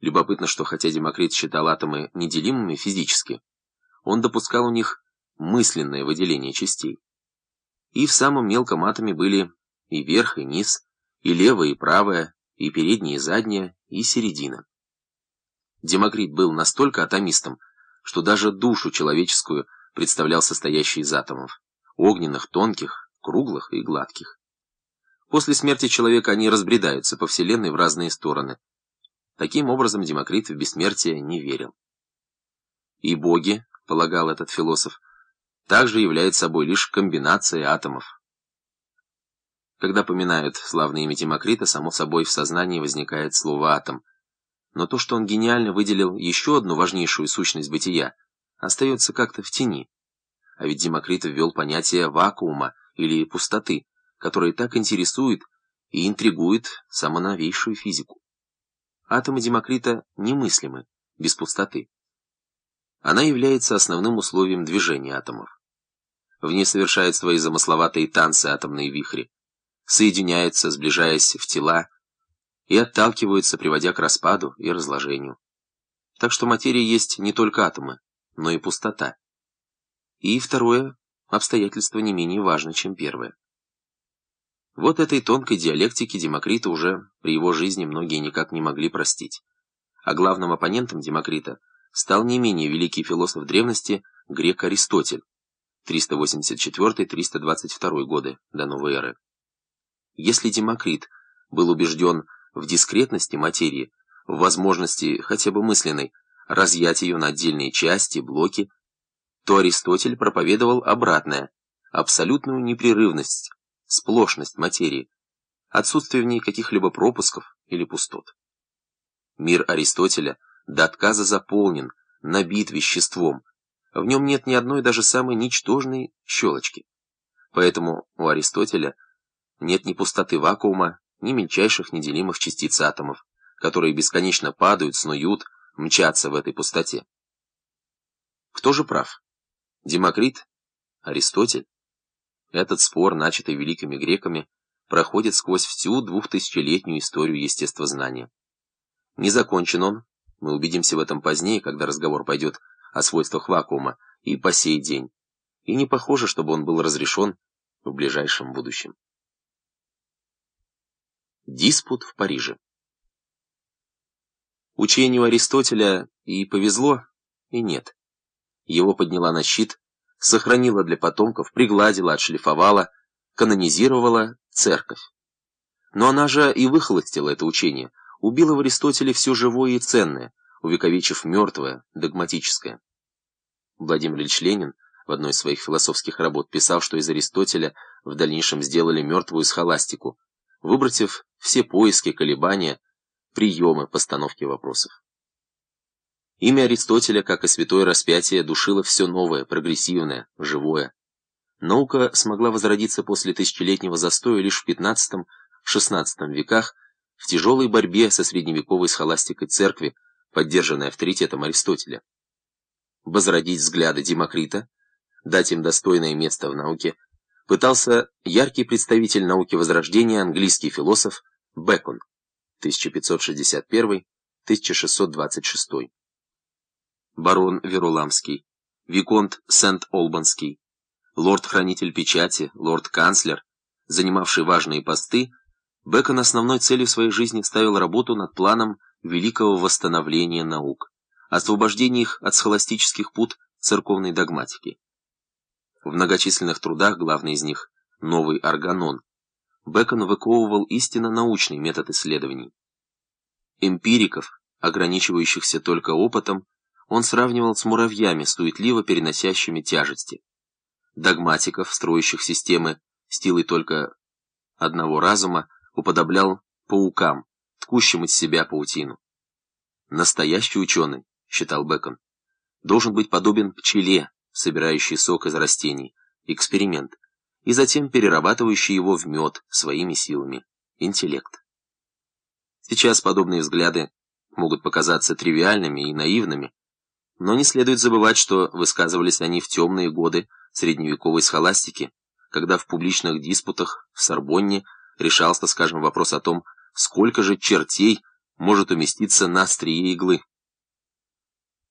Любопытно, что хотя Демокрит считал атомы неделимыми физически, он допускал у них мысленное выделение частей. И в самом мелком атоме были и верх, и низ, и левое, и правое, и переднее, и заднее, и середина. Демокрит был настолько атомистом, что даже душу человеческую представлял состоящей из атомов, огненных, тонких, круглых и гладких. После смерти человека они разбредаются по Вселенной в разные стороны. Таким образом, Демокрит в бессмертие не верил. И боги, полагал этот философ, также являются собой лишь комбинацией атомов. Когда поминают славное имя Демокрита, само собой в сознании возникает слово «атом». Но то, что он гениально выделил еще одну важнейшую сущность бытия, остается как-то в тени. А ведь Демокрит ввел понятие вакуума или пустоты, которое так интересует и интригует самоновейшую физику. Атомы Демокрита немыслимы, без пустоты. Она является основным условием движения атомов. В ней совершают свои замысловатые танцы атомные вихри, соединяются, сближаясь в тела, и отталкиваются, приводя к распаду и разложению. Так что материя есть не только атомы, но и пустота. И второе обстоятельство не менее важно, чем первое. Вот этой тонкой диалектики Демокрита уже при его жизни многие никак не могли простить. А главным оппонентом Демокрита стал не менее великий философ древности грек Аристотель, 384-322 годы до новой эры. Если Демокрит был убежден в дискретности материи, в возможности, хотя бы мысленной, разъять ее на отдельные части, блоки, то Аристотель проповедовал обратное, абсолютную непрерывность, сплошность материи, отсутствие в ней каких-либо пропусков или пустот. Мир Аристотеля до отказа заполнен, набит веществом, в нем нет ни одной даже самой ничтожной щелочки. Поэтому у Аристотеля нет ни пустоты вакуума, ни мельчайших неделимых частиц атомов, которые бесконечно падают, снуют, мчатся в этой пустоте. Кто же прав? Демокрит? Аристотель? Этот спор, начатый великими греками, проходит сквозь всю двухтысячелетнюю историю естествознания. Не закончен он, мы убедимся в этом позднее, когда разговор пойдет о свойствах вакуума, и по сей день. И не похоже, чтобы он был разрешен в ближайшем будущем. Диспут в Париже Учению Аристотеля и повезло, и нет. Его подняла на щит сохранила для потомков, пригладила, отшлифовала, канонизировала церковь. Но она же и выхолостила это учение, убила в Аристотеле все живое и ценное, увековечив мертвое, догматическое. Владимир Ильич Ленин в одной из своих философских работ писал, что из Аристотеля в дальнейшем сделали мертвую схоластику, выбросив все поиски, колебания, приемы постановки вопросов. Имя Аристотеля, как и святое распятие, душило все новое, прогрессивное, живое. Наука смогла возродиться после тысячелетнего застоя лишь в XV-XVI веках в тяжелой борьбе со средневековой схоластикой церкви, поддержанной авторитетом Аристотеля. Возродить взгляды Демокрита, дать им достойное место в науке, пытался яркий представитель науки Возрождения, английский философ Бекон, 1561-1626 барон Веруламский, виконт Сент-Олбанский, лорд-хранитель печати, лорд-канцлер, занимавший важные посты, Бэкон основной целью своей жизни ставил работу над планом великого восстановления наук, освобождения их от схоластических пут церковной догматики. В многочисленных трудах, главный из них «Новый органон», Бэкон выковывал истинно научный метод исследований. Эмпириков, ограничивающихся только опытом, он сравнивал с муравьями, суетливо переносящими тяжести. Догматиков, строящих системы стилой только одного разума, уподоблял паукам, ткущим из себя паутину. Настоящий ученый, считал Бекон, должен быть подобен пчеле, собирающей сок из растений, эксперимент, и затем перерабатывающий его в мед своими силами, интеллект. Сейчас подобные взгляды могут показаться тривиальными и наивными, но не следует забывать, что высказывались они в темные годы средневековой схоластики, когда в публичных диспутах в Сорбонне решался, скажем, вопрос о том, сколько же чертей может уместиться на острие иглы.